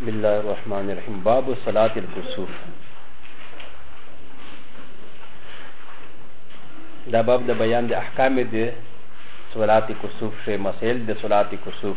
بسم الله الرحمن الرحيم باب صلاة الكسوف دا باب د بیان د احکام د صلات کسوف شی مسائل د صلات کسوف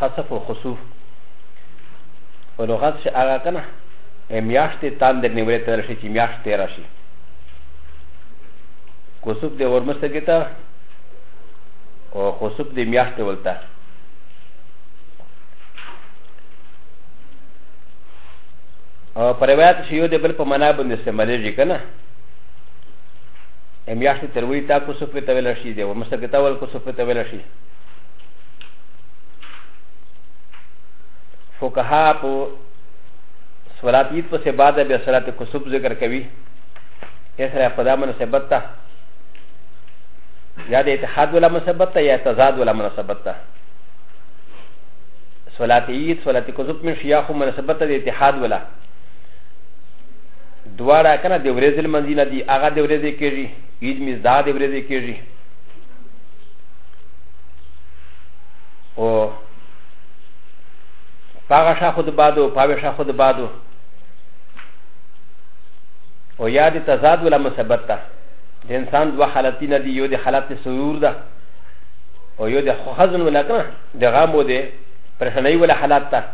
خسف و خسوف و لغت شي هغه کنه میاشتې تاندر نیولې ته راشي چې میاشت تیر راشي خسوف د ورمسګې ته او خسوف د میاشتې ولته او پر روایت شي یو د بل په معنا باندې استعمالېږي کنه میاشتې تر وی تا خسوف ته ویل شي د ورمسګې ته ول خسوف ته ویل شي فقها په صلات عید پسې بعد بیا صلات کسوب ذکر کوي یې سره په دا مناسبت ته یا د اتحاد ولا مناسبت ته یا تضاد ولا مناسبت ته صلات عید صلات کسوب من شیاخو مناسبت ته د اتحاد ولا دواړه کنه د ورځې لمنځي نه دي هغه د ورځې کېږي عید مزدا د ورځې کېږي او پاغه شا خود بادو پاوه شا خود بادو او یاد تضاد ولا مثبت ده د انسان دوه حالتي نه دي یو د حالت سرور ده او یو د خزن ولا کنه د غم و د پرشنۍ ولا حالت ده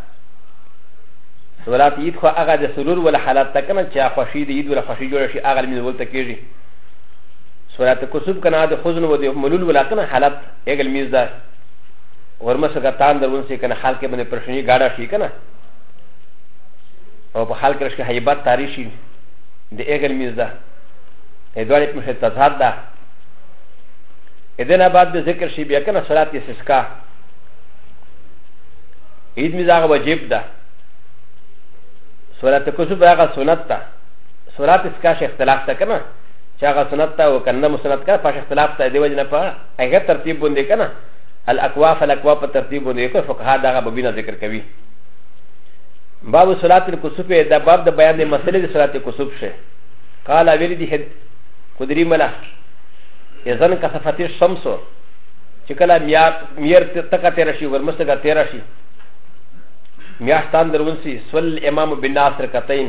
ولات اید خو هغه د سرور ولا حالت ده کنه چې خوشي د اید ولا خوشي جوړ شي هغه مين ولته کېږي سورات کسوب کنا د خزن و د ملول ولاکنه حالت اګل میز ده ورمه سره تان درون سي کنه حال کې باندې پرشنی گاډه شي کنه او په حال کې رشکه هیبت تاری شي د اګل میز ده ا دوړې په مشه تضاد ده اذن بعد د ذکر شي بیا کنه سورات استسقا عيد ميز هغه واجب ده سورات کسوب هغه سنت ده سورات استسقا شي اختلاف ده کنه چې هغه سنت ته او کنه مسنت کا پښه اختلاف ته دی وجه نه په هغه ترتیب باندې کنه الاقوا فالاقوا په ترتیب باندې کو فقها دا بابینه ذکر کوي باب صلات الكسوف دا باب د بیان د مسلې د صلات الكسوف شه قال ویری دی حد قدری ملا یزن کا صفات الشمس چې کله میا میر تک تیر شي ورمسګه تیر شي میاشتان درونسی سول امام بناصر کتین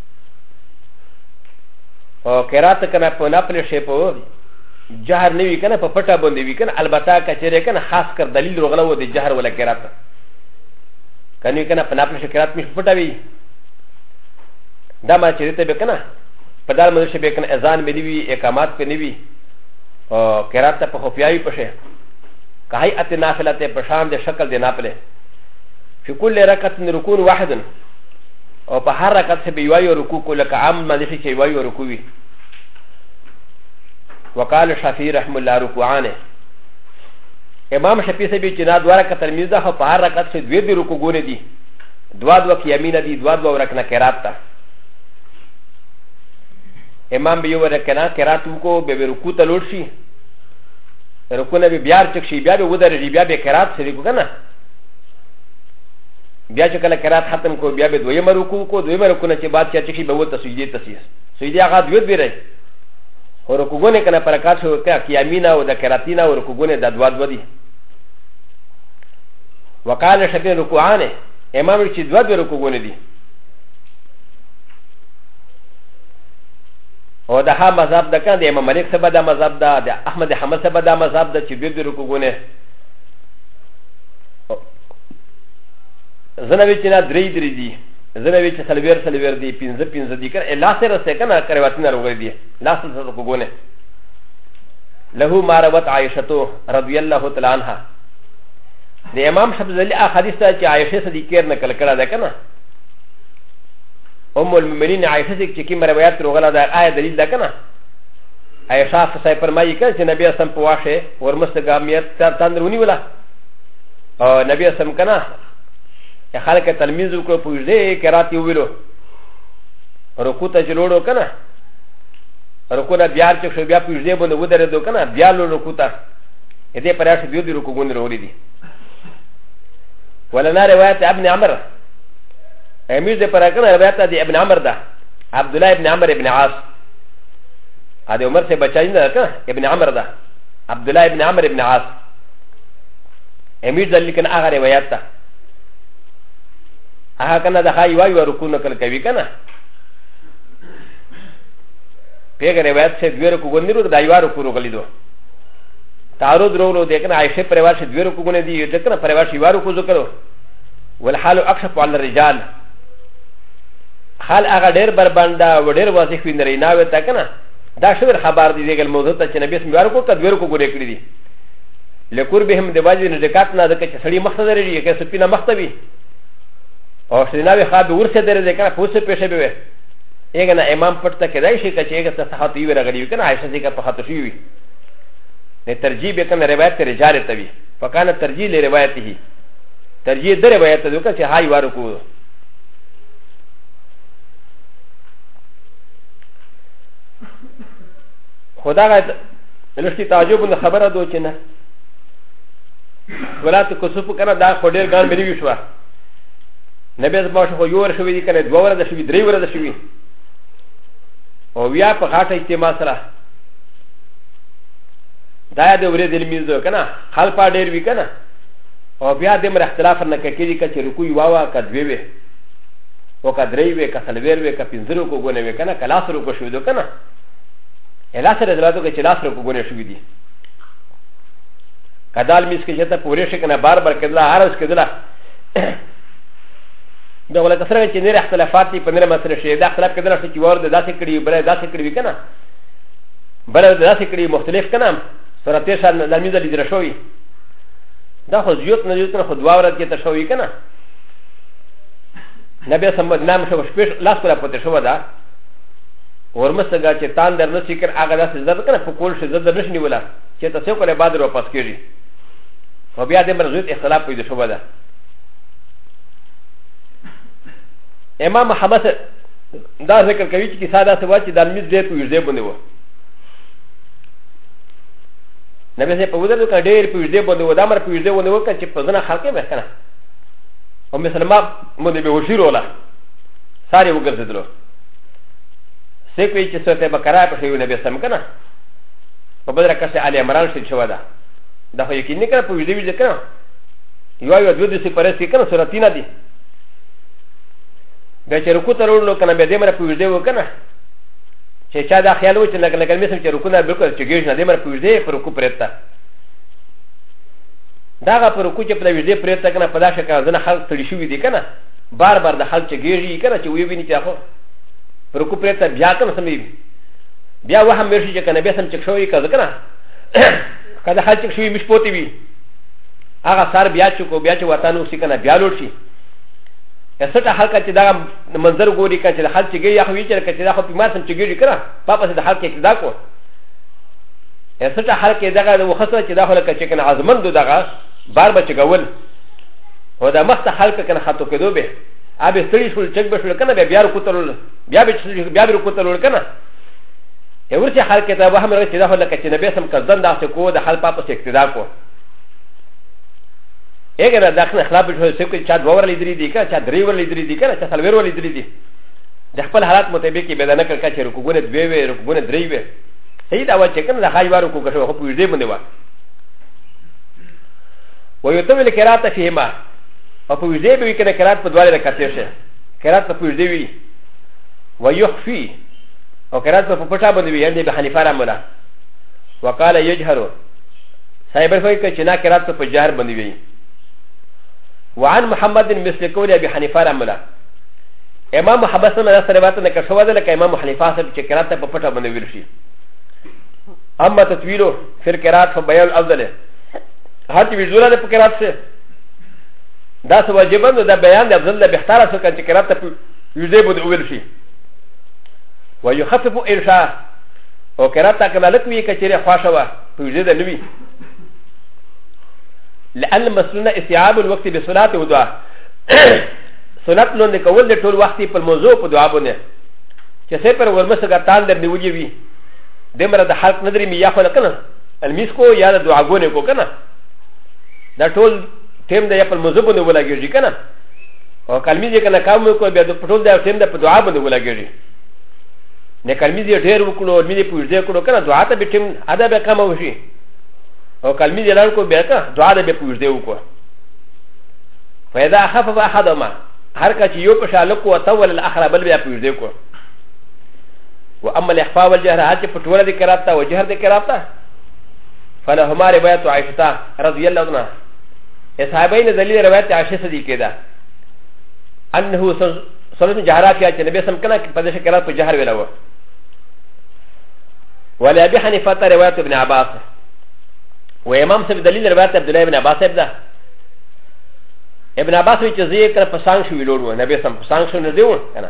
او قرات کنه په ناپل شي په جهر نه وی کنه په پټه باندې وی کنه البته کچره کنه خاص کر دلیل رغله و د جهر ولا قرات کنه کنه په ناپل شي قرات مش پټه وی دا ما چې ته به کنه په دال مده شي به کنه اذان مې نیوي اقامات په نیوي او قرات ته په خفیاوی پشه کای ات نافله ته په شان د شکل د ناپله فی کل رکعت رکون واحدن او په هر رکعت سره به یو یو رکوع کو لکه عام ماندې شي چې یو یو رکوع وي وقال شافعي رحم الله رکوعانه امام شافعي سبي چې نه دوه رکعت ترمذ ده په هر رکعت سره دوه دوه رکوع ګونه دي دوه دوه قیامینه دي دوه دوه رکعت نه قرات ده امام به یو رکعت نه قرات وکړو به رکوع ته لوړ شي رکوع نه به بیا چک شي بیا به ودرې بیا به قرات سره وکړه بیا چې کله قرات ختم کو بیا به دویمه رکوع کو دویمه رکوع نه چې بعد چې چې به وته سجدي ته سي سجدي هغه دوی به راي او رکوعونه کنه پر کار شو ته قیامینا او د قراتینا او رکوعونه د دوا دوا دي وقال شبه رکوعانه امام چې دوا د رکوعونه دي او د ها مذهب د کنه د امام مالک سبا د مذهب دا د احمد حمد سبا د مذهب د چې دوی د رکوعونه زنه وی چې نه درې درې دي زنه وی چې سلویر سلویر دي پنځه پنځه دي کنه لاس یې رسې کنه کرواتینه روغې دي لاس یې سره کوګونه له ما روت عائشه رضی الله تعالی عنها د امام شبزلی احادیث ته چې عائشه صدیقه نه کل کړه ده کنه ام المؤمنین عائشه چې کوم روایت روغله ده آیا دلیل ده کنه عائشه صاحب فرمایي کړه چې نبی اسلام په واشه ورمسته ګامیت تر تندرونی ولا او نبی اسلام کنه خلک تلمیز وکړو په دې کرات یو ویلو رکو ته جوړو کنه رکو نه بیا چې شو بیا په دې باندې ودرې دو کنه بیا لو رکو ته دې پر اخر دیو دې رکو ګوند وروړي دي ولنا روایت ابن عمر امیر دې پر کنه روایت دې ابن عمر ده عبد الله ابن عمر ابن عاص هذا عمر سي بچاين ده ابن عمر ده عبد الله ابن عمر ابن عاص امیر دلیل کنه هغه روایت ده هغه کنه د هاي وای ورکو نقل کوي کنه پیغه روایت سے دوی رکو غندې رو د ایوا رکو رغلی دو تعارض رولو د کنه عائشه پر روایت سے دوی رکو غندې دی د کنه پر روایت ایوا رکو ذکر والحال اکشف علی الرجال حال هغه ډیر بربنده و ډیر واضح وی نری نه وتا کنه دا شویر خبر دی دغه موضوع ته چې نبی اسم یار کو کډ ور کو ګورې کړی دی لقربهم د وجه نزدکات نه ځکه چې سړی مخته درېږي که سپینه مخته وي او ښځینه وي ښه به ورسه درېږي که نه په اوسه پېښه به وي هغه نه امام پټ ته کېدای شي که چې هغه ته صحت یې راغلی وي که نه عایشه ذکر په خاطر شوي وي نه ترجیح به که نه روایت ته رجال ته وي فکانه ترجیح له روایته ترجیح د روایت ته وکړه چې هاي وارو کوو خدا غا نشتی تعجب نه خبره دو چې نه ولات کوسف کنه دا خو ډیر ګان مری وشو نه به زما شو یو ور شوې دي کنه دوه ور د شوې درې ور د شوې او بیا په غاټه اجتماع سره دا د ورې د لمیز دو کنه خل پا ډیر وی کنه او بیا د مر اختلاف نه کېږي کچې رکوي واوا کدوي وي او کدرې وي کسلویر وي کپینځرو کو غونه وي کنه کلاس رو کو شو دو کنه ا ل ا س ر د ل ا د و ک چې لاس ر په ګونه شوي دي کدال میس کې چې ته پورې شي کنه بار بار کدلا هر اس کدلا د ولا کسره چې نیر اختلافات په نیر مسله شي دا اختلاف کدلا چې ور د داسې کړي بل داسې کړي کنه بل داسې کړي مختلف کنه سره تیر شان د میز لیدل شوی دا خو زیوت نه زیوت نه خو دوا ورځ کې ته شوی کنه نبی سمد نام شو شپږ لاس پر پته شو دا ورمسګه چې تان در نه سیکر هغه داسې زده کنه په کول شي زده نشنی ولا چې تاسو کله بعد رو پاس کیږي او بیا دې مرزوت اختلاف پیدا شو ده امام محمد دا ذکر کوي چې کیسه داسې وا چې د المیز دې په یوځې باندې و نبی سه په ودرو کې ډېر په یوځې باندې و دا مر په یوځې باندې و چې په ځنه خلک به کنه او مسلمان مونږ به وشیروله ساري وګرځیدلو سه کوي چې سوته بقره په شیو نبی سم کنه په بل رکعت سه ال عمران شي شو ده دا خو یقین نه کړ په ویډیو ویډیو کنه یو یو دوه دسي پرې سي کنه سورتی نه دي بیا چې رکو ته وروړو کنه بیا دې مر په ویډیو کنه چې چا دا خیال و چې لکه لکه مې سم چې رکو نه بالکل چې ګیژ نه دې مر په ویډیو پر رکو پرېتا دا غا پر رکو چې په ویډیو پرېتا کنه په دا شکه ځنه خلک تړي شوی دي کنه بار بار د خلک چې ګیږي کنه چې وی ویني چې اخو پر کو پرته بیا کنه سمې بیا وهم مرشي چې کنه بیا سم چک شوی کړه کنه کله خلک چک شوی مش پوتې وی هغه سار بیا چې کو بیا چې وطن اوسې کنه بیا لوټ شي سټه حلقه چې دا منظر ګوري کنه چې خلک چې ګي اخو وی چې چې دا خو په ما سم چې ګیږي کنه پاپا سره د حلقه کې دا کو سټه حلقه دغه وخصه چې دا خلک چې کنه عظمت دغه بار بچ ګول او دا مخته خلق کنه خطو کېدو به ابه ستړي شول چک به شول کنه بیا بیا رکوتلول بیا به بیا رکوتلول کنه ا ورسي حال کې دا وهم راځي دا هله کچې نبی سم کزن دا څه کو د حال پاپ څخه اقتدا کو اګه دا داخله خلاف شو چې کې چا دوه ور لیدري دي کنه چا درې ور لیدري دي کنه چا څلور ور لیدري دي د خپل حالات مطابق به دا نه کړ کچې رکوګونه دوی وي رکوګونه درې وي هي دا و چې کنه دا خای وارو کو کښو په دې باندې و و ي ت و ل ك ر ا ت ف ي م ا او په وجدي به وي کنه کرات په دواړه رکعتې شه کرات په وجدي وي و يخفي او کرات په پټا باندې وي یعنی به حنیفه را مولا وقال يجهر صاحب فرمایي چې نه کرات په جهر باندې وي وعن محمد مثل قول ابي حنيفه را مولا امام محمد سره دا سره واته نه کښو ده لکه امام حنیفه صاحب چې کرات په پټا باندې ویل شي اما تطویلو فر کرات فبیل افضل هر چې ویزونه د پکرات سه دا څه واجب نه دا بیان د افضل د بهتره څه کان چې کرات ته یوزې بود اول شي و یخفف ارشا او کرات ته کله لکوي کچره خواشه وا په یوزې د نوي لأن مسلنا استيعاب الوقت بصلاة ودعاء سنت نو د کول د ټول وخت په موضوع په دعا باندې چې سه پر ورمسګه تان در نیولې وي دمره د حلق ندري میا خلق نه الميس کو يا د دعاګونه کو کنه دا ټول ټیم د خپل موضوع باندې ولاګیږي کنه او کلمې دې کنه کار مو کو بیا د پټول د ټیم د په دعا باندې ولاګیږي نه کلمې دې ډېر وکړو مې دې پوښتې کړو کنه دعا ته به ټیم ادا به کم وشي او کلمې دې لړ کو بیا کنه دعا دې به پوښتې وکړو فإذا خفف أحدهما هر کچ یو په شالکو او تول الاخر بل بیا پوښتې کو و اما الاخفاء والجهر هل چې پټوله د قرات ته او جهر د قرات ته فلهما روایت عائشه رضی الله عنها صحابین دلیل روایت عائشه صدیقه ده انه سلسله جهرا فيها چې نبی سم کنه په دې شکرات په جهر ویلا و ولا ابي حنيفه روایت ابن عباس و امام سب دلیل روایت عبد الله ابن عباس ده ابن عباس وی چې زه کړ پسان شو ویلوړو نبی سم پسان شو نه دیو کنه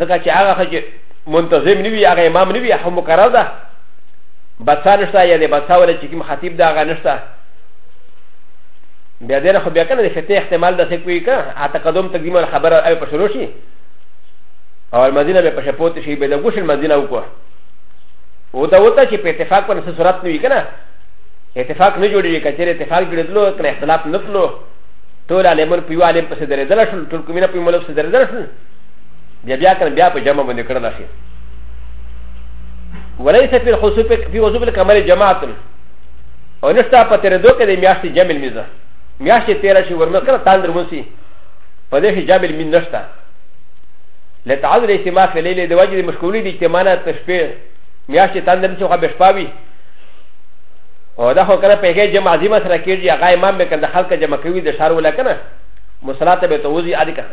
ځکه چې هغه خو چې منتظم نه وي هغه امام نه وي هغه مقرر ده بچا نشته یا د بچا ولا چې کوم خطیب ده هغه نشته بیا دې خو بیا کنه د فتح احتمال ده څه کوي کنه ا تقدم تقدیم خبره او په شروع شي او المدینه به په شپوت شي به د ګوش المدینه وکړه و دا وته چې په اتفاق په نسه صورت نه وي کنه اتفاق نه جوړیږي کچېره اتفاق جوړېدلو کنه اختلاف نه تلو ټول عالمون په یو عالم پسې درېدل شول ټول کومینه په یو ملک پسې درېدل شول بیا بیا کړه بیا په جمع باندې کړل شي وليس في الخسوف في وجوب الكمال جماعه او نشتا په تر دوه کې د میاشتې جمع الميزه میاشتې تیر شي ورمه کړه تاندر ونسي په دې کې جمع المين نشتا لتعذر اجتماع في الليل د وجه مشغولي د اجتماعات په شپه میاشتې تاندر نشي خو به شپاوي او دا خو کنه په هغه جمع عظیمه سره کېږي هغه امام به کنه خلک جمع کوي د شار ولا کنه مصلات به توزي عادي کنه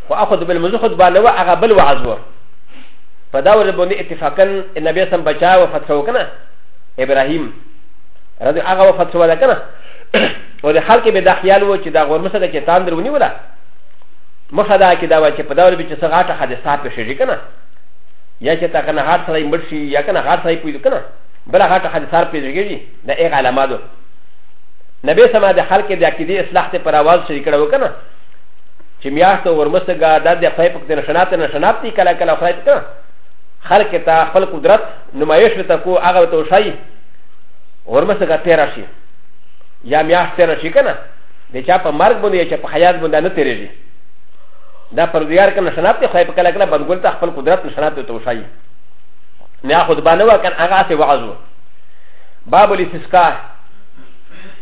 خو هغه خطبه لمونځ خطبه نه وه هغه بل وعظ وه په دا ورځ باندې اتفاقا نبی سم بچا وفات شو کنه ابراهیم رضی هغه وفات شو ده کنه او د خلک به دا خیال و چې دا غورمسه ده چې تان درونی ولا مخه دا کې دا و چې په دا ورځ به چې څه غاټه حادثه پېښ شي کنه یا چې تا کنه هر سړی مړ شي یا کنه هر سړی پوي کنه بل غاټه حادثه پېښ کېږي دا هغه علامه ده نبی سم د خلک د عقیده اصلاح ته پر आवाज شریک کړو کنه چې میاشت او ورمسګه دا د خدای په کتنه شنات نه شنات دی کله کله خدای ته خلق ته خپل قدرت نمایش ته کو هغه ته شي ورمسګه تیر شي یا میاشت تیر شي کنه د چا په مرګ باندې چې په حیات باندې نه تیرېږي دا پر دیار کنه شنات دی خدای په کله کله بنګول ته خپل قدرت نشنات ته شي نه خود باندې وکړ هغه څه وعظو باب الاستسقاء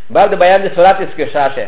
باب د بیان د صلات اسکشاشه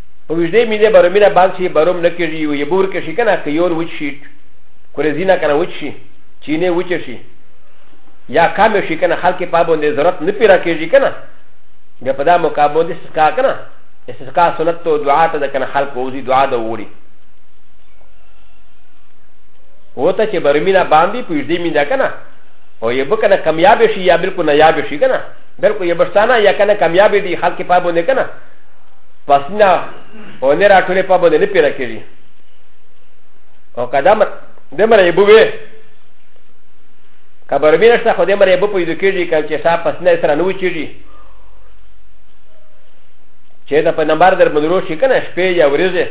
په وجدې مینه برومینه باندې شي بروم نه کېږي یو یې بور کې شي کنه که یور وچ شي کورزینه کنه وچ شي چینه وچ شي یا کم شي کنه خلک په باندې ضرورت نه پیرا کېږي کنه بیا په دا موقع باندې استسقا کنه استسقا سنت تو دعا ته کنه خلک ووزي دعا د ووري وته چې برمینه باندې په وجدې مینه کنه او یې به کنه کمیاب شي یا بالکل نایاب شي کنه بالکل یې بشتانه یا کنه کمیاب دي خلک په باندې کنه پسنا او نه راټولې په باندې نه پیدا کېږي او قدم د مر یې بوې کبر مې نشته خو د مر یې بو پیدا کېږي کله چې صاحب پسنا سره نه وچېږي چې دا په نمبر در باندې روشي کنه شپې یا ورځې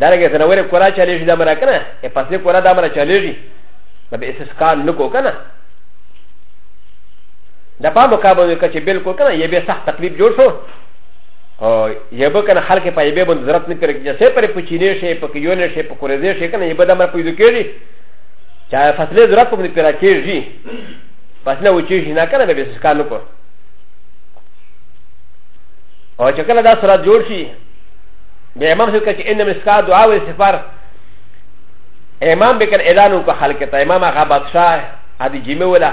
دا لکه ځناورې کورا چلېږي دا مر کنه یې پسې کورا دا مر چلېږي به استسقا نه کو کنه د پامو کابو نه کچې بالکل کنه یې به سخت تکلیف جوړ شو او یې به کنه خلک په یې به باندې ضرورت نه کړی چې سه پر پچینې شي په کیونې شي په کورزې شي کنه یې به د مر پیدا کړي چې فصلې ضرورت په دې پیرا کېږي پس نه وچی شي نه کنه به سکان نه کو او چې کله دا سره جوړ شي به امام څه کچې ان مسکا دعا او استغفار امام به کنه اعلان وکړ خلک ته امام هغه بادشاہ ادي جمعه ولا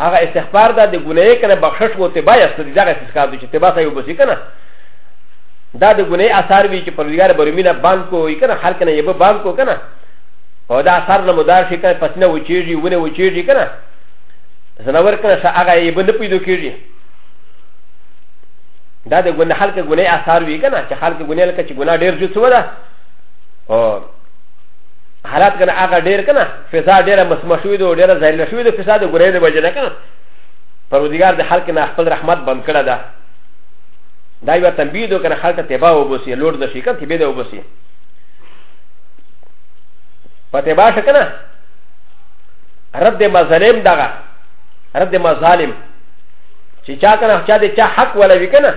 هغه استغفار ده د ګناه کنه بخشش وو تبا یا ستدي دغه استغفار دي چې تبا سه یو بسی کنه دا د ګناه اثر وی چې پرودګار برومینه باند کو یې کنه هر کنه یبه باند کو کنه او دا اثر نه مدار شي کنه پسنه وچیږي ونه وچیږي کنه زناور کنه شه هغه یبه نه پیدا کیږي دا د ګناه حل کې ګناه اثر وی کنه چې حل کې ګناه لکه چې ګناه ډیر جوړ شو ده او حالات کنه هغه ډیر کنه فضا ډیره مسمه شوې ده ډیره ظاهره شوې ده فساد ګورې نه وجه نه کنه پرودګار د خلک نه خپل رحمت بند کړه ده دا یو تنبیه ده کنه خلک تبا وبوسي لوړ د شي کنه تبا وبوسي په تبا شه کنه رد مظلم دغه رد مظالم چې چا کنه چا دې چا حق ولا وی کنه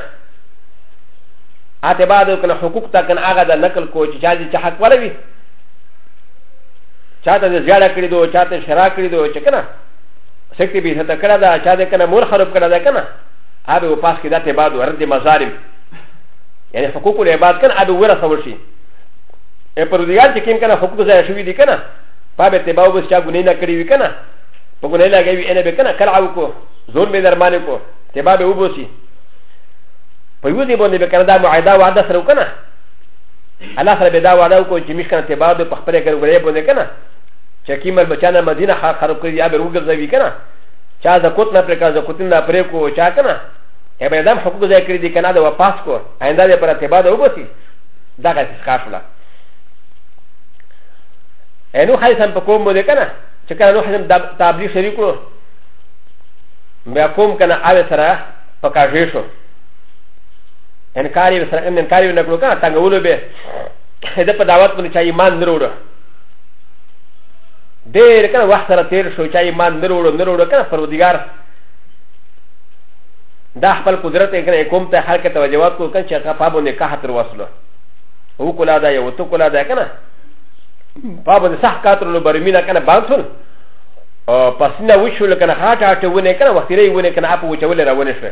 اته بعد کنه حقوق تا کنه هغه د نقل کو چې چا دې چا حق ولا وی چاته د زیاړه کړی دو چاته شرا کړی دو چې کنه سکتی به ته کړه دا چا دې کنه مور خراب کړه دا کنه هغه په پاس کې دته بعد ورته مظالم یعنی حقوق العباد کنه هغه ورسه ورشي ا پر دې یاد چې کیم کنه حقوق ځای شوی دي کنه په به ته باو بس چا ګنې نه کړی وی کنه په ګنې لګوي ان به کنه کلعو کو زور به درمانه کو ته به وبوسی په یو دې باندې به کنه دا معاهده وعده سره کنه الله سره به دا وعده وکړو چې مشکل ته بعد په خپل ګر غړې باندې کنه چې کیمر بچانه مدینه خار خراب کړی یا به وګرځوي کنه چا د کوت نه پرکا د کوتین نه پرې کو چا کنه یا به دم حقوق ځای کړی دي کنه دا واپس کو آینده دې پر ته بعد وګسی دا که څه کافله انو خالصم په کوم باندې کنه چې کنه نو خالصم تابلیغ شریک کړو بیا کوم کنه اوی سره پکاژې شو انکار یې سره انکار یې نکړو کنه تنګولو به د په دعوت باندې چا ایمان نه وروړو ډېر کنه وخت سره تیر شو چا ایمان نه وروړو نه وروړو کنه پروردګار دا خپل قدرت یې کنه کوم ته حرکت توجهات کو کنه چې هغه پابونه کا هتر وصلو او کولا دا یو تو کولا دا کنه پابونه صح کاتر لو برمینا کنه باندې پسنه وشو لکنه هاټ هاټ ونه کنه وخت یې ونه کنه اپ وچول راونه شو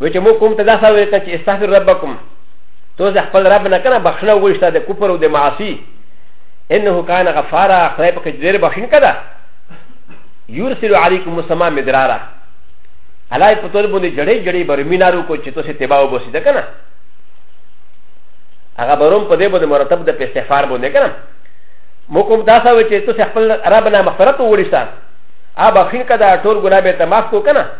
و چې موږ کوم ته دا سره وکړه چې استغفر ربکم تو ځ خپل رب نه کنه بخښنه وغوښته د کفر او د معاصي انه کان غفارا خدای په کې ډېر بخښنه کړه یورسل علیکم السما مدرارا علای په تول باندې جړې جړې برمینارو کو چې تاسو تباہ وبوسې ده کنه هغه بروم په دې باندې مرتب د استغفار باندې کنه مو کوم دا سره چې تاسو خپل رب نه مغفرت وغوښته ا بخښنه کړه ټول ګناه به تماف کو کنه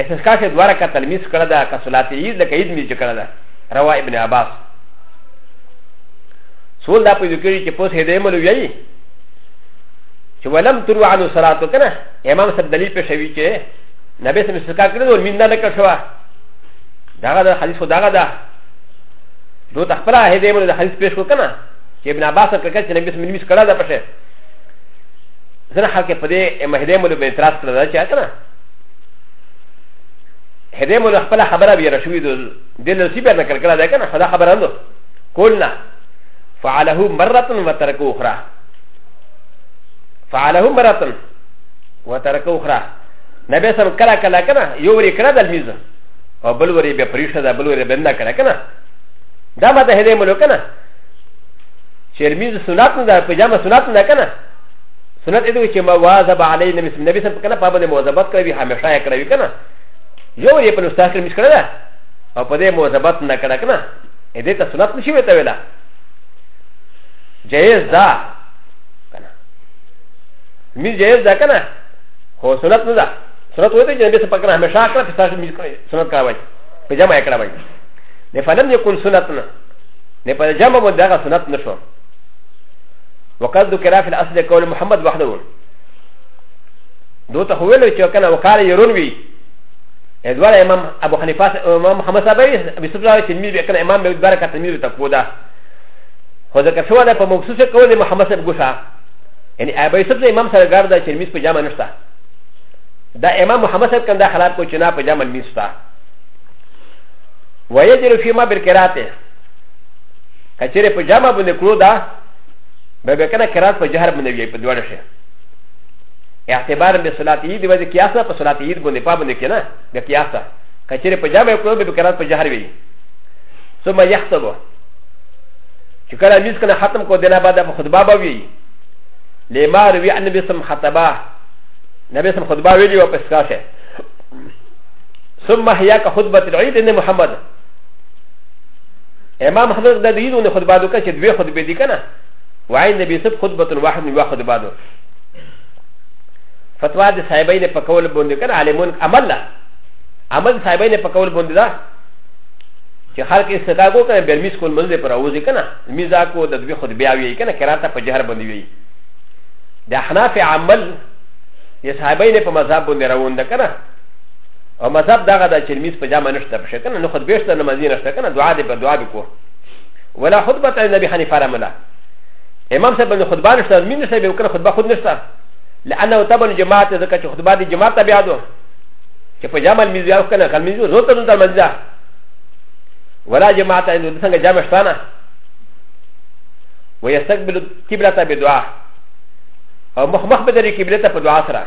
استسقا چې دوه رکعته لمس کړه ده که صلات عید لکه عید مې چې کړه ده روا ابن عباس سول دا پیدا کړي چې پوس هدې مل ویایي چې ولم ترو عنو صلاتو کنه امام صاحب دلیل په شوی چې نبی سم استسقا کړی نو مين نه کړ شو دا دا حدیث خو دا دا دو تخبره هدې مل د حدیث پیش کو کنه چې ابن عباس کړه چې نبی سم مس کړه ده پشه زنه حق په دې مهدې مل به اعتراض کړل چې کنه هدي مو خپل خبره بیا رشوي د نصیب نه کړ کړه دا کنه خدا خبره نو قلنا فعله مره وترك اخرى فعله مره وترك اخرى نبي سم کلا کلا کنه یو ری کړه د میز او بل وری به پریشه دا بل وری بند کړه کنه دا ماته هدي مو کنه چې میز سنت نه دا پجامه سنت نه کنه سنت دې وي چې ما واظب علی نبی سم نبی سم کنه په باندې مواظبت کوي همیشه یې کوي کنه یو یې په مستاخر مش کړه او په دې مواظبت نه کړه کنه دې ته سنت نشي وته ویلا جایز ده کنه می جایز ده کنه خو سنت نه ده سنت وته چې نبی سم کنه همیشه کړه په تاسو مش کړه سنت کاوي په جمع یې کړه وای نه فلم یې کول سنت نه نه په جمع باندې هغه سنت نشو وقد ذكر في الاصل قول محمد وحده دو ته ویلو چې کنه وقاله يرون وی ادوار امام ابو حنیفه امام محمد صاحب ابي سبزا تلميذ کنه امام به برکه تلميذ ته کودا خو ذکر شو ده په مخصوص قول محمد صاحب ګوشا یعنی ابي سبزا امام سره ګار ده تلميذ په جامه نشته دا امام محمد صاحب کنده خلاف کو چنا په جامه نشته ويجري فيما بالكراته كثير في جامع بن كرودا بیا کنه قرات په جهر باندې وی په دوړ شي اعتبار به صلات عید وځي قیاس په صلات عید باندې پابه نه کنه د قیاس کچره په جامه کو به قرات په جهر وی ثم يخطب چې کله میز کنه ختم کو دینه بعد په خطبه به وی لما روي ان به سم خطبه نبي سم خطبه ویلی او په سکاشه ثم هيا كخطبه العيد ان محمد امام حضرت د دې دونه خطبه دو کچ دوه خطبه دي کنه وای نبی سب خطبه واحد نو واحد خطبه دو فتوا د صاحبین په کول باندې کنه عالمون عمل لا عمل صاحبین په کول باندې دا چې خلک استدا کو کنه برمیس کول منځ پر اوځي کنه میزا کو د دوه خطبه اوی کنه کراته په جهر باندې وی د احناف عمل د صاحبین په مذهب باندې روان ده کنه او مذهب دغه د چرمیز په جامه نشته په شکنه نو خود بیشته نمازی نشته کنه دعا دی په دعا بکو ولا خطبه ته نبی حنیفه رملا امام صاحب نو خطبه نشته مين نشته به کنه خطبه خود نشته لانه تبن جماعت ځکه چې خطبه دی جماعت بیا دو چې په جامه میز یو کنه کل میز زو ته نو مزه ولا جماعت نو څنګه جامه شته نه ويستقبل القبله بدعاء او مخ مخ بدري قبله بدعاء سره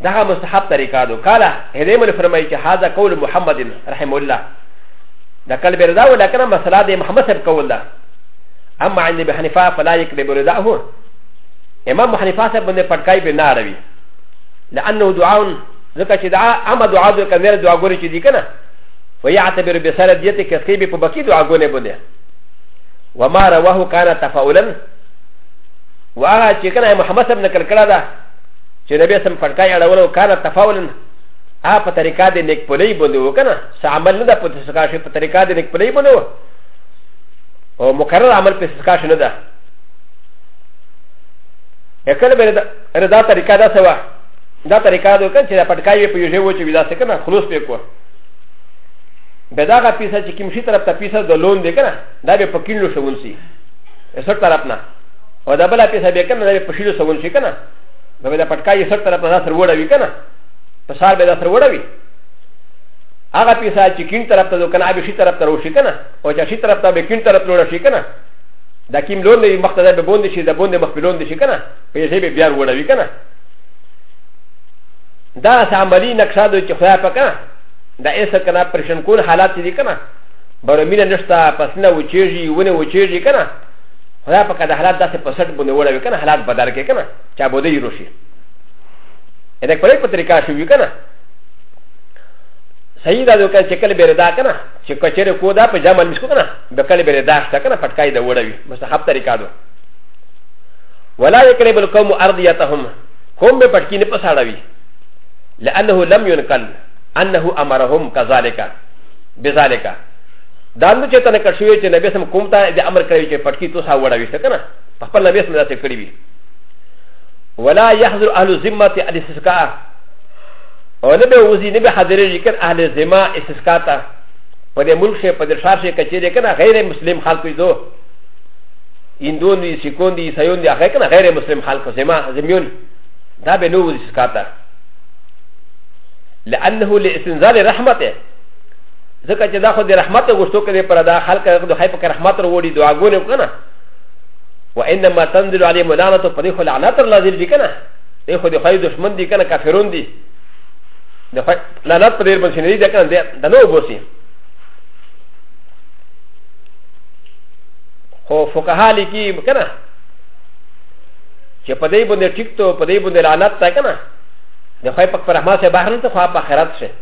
دغه مستحب طریقه ده قال هدیم الفرمای چې هاذا قول محمد رحم الله دا کل بردا ولکن مسله د محمد صاحب قول ده اما عند ابي حنيفه فلا يكذب رداه امام حنيفه صاحب باندې پټکای به نه روي لانه دعاء ځکه چې دعا اما دعا د کمر دعا ګوري چې دي کنه ويعتبر بسر ديته کسي به په بکی دعا ګونه باندې وما رواه كان تفاؤلا وهغه چې کنه محمد صاحب نقل کړه دا چې نبی سم پټکای اړولو کار تفاولن ا په طریقه د نیک پلی باندې وکنه سعمل نه ده په تسکا شي په طریقه د نیک پلی باندې او مقرر عمل په تسکا شي نه ده اکل به رضا طریقه دا سوا دا طریقه دا وکنه چې پټکای په یوه وچ ودا سکنه خلوص په کو به دا غا پیسه چې کوم شي طرف ته پیسه د لون دی کنه دا به پکینلو شوون سي それからな。 او دا بلا پیسه به کنه دا په شیلو سوون شي کنه دا به دا پټکای سر طرف نه سر وړوي کنه په سار به دا سر وړوي هغه پیسه چې کین طرف ته کنه ابي شي طرف ته روشي کنه او چې شي طرف ته به کین طرف لور شي کنه دا کیم لور نه مخ ته به بوند شي دا بوند مخ په لوند شي کنه پیسې به بیا وړوي کنه دا عملی نقشه د چې خدای په کنه دا ایسه کنه پرشن کول حالات دي کنه برمینه نشته پسنه وچیږي ونه وچیږي کنه خو دا په کده حالات داسې په سټ باندې وړه وي کنه حالات بدل کې کنه چا بده یې روشي اته کولای په طریقه شو وي کنه صحیح دا دوکان چې کله بیردا کنه چې کچره کو دا په جامل مشکو کنه به کله بیردا شته کنه پټکای دا وړه وي مستحب طریقه ده ولا يقرب القوم ارضيتهم قوم به پټکی نه پساړه وي لانه لم ينقل انه امرهم كذلك بذلك دا نو چې تنه کړ شوې چې نبی سم کوم ته د امر کوي چې پټکی تو سا وړا وشته کنه په خپل نبی سم داسې کړی وي ولا يحضر اهل الذمه الاستسقاء او نه به وزي نه به حاضرېږي کنه اهل الذمه استسقاء ته په دې ملک شي په دې شهر شي کچېږي کنه غیر مسلم خلکو دو هندون دي سکون دي سيون دي هغه کنه غیر مسلم خلکو زما زميون دا به نو وزي استسقاء ته لانه لاستنزال رحمته ځکه چې دا خو د رحمت غوښتو کې پر دا خلک د خای په رحمت وروړي دعاګونه وکنه و انما تنزل علی ملانه په دې خو لعنت الله دې دي کنه دې خو د خای دشمن دي کنه کافرون دي د خای لعنت په دې باندې نه دي کنه دا نو بوسي خو فقها لیکي کنه چې په دې باندې ټیک ته په دې باندې لعنت تا کنه د خای په رحمت سره بهر ته خو په آخرت سره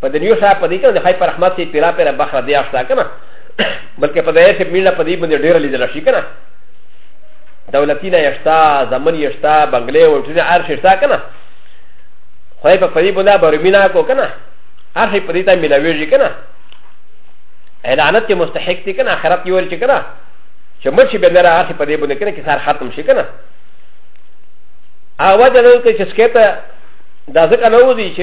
په د نیو شاه په دې کې د خای پر رحمت سي پیرا پر بخره دی اشتا کنه بلکې په دې سي میله په دې باندې ډیر لیدل شي کنه دولتینه یشتا زمن یشتا بنگلې او ټینه ارش یشتا کنه خای په دې باندې برمینا کو کنه هر شي په دې ته ملاویږي کنه اعلانات ته مستحق دي کنه اخرت یو ول چې کنه چې مرشي به نه راځي په دې باندې کنه کې سار ختم شي کنه هغه وجه ده چې سکیته دا ځکه نه وځي چې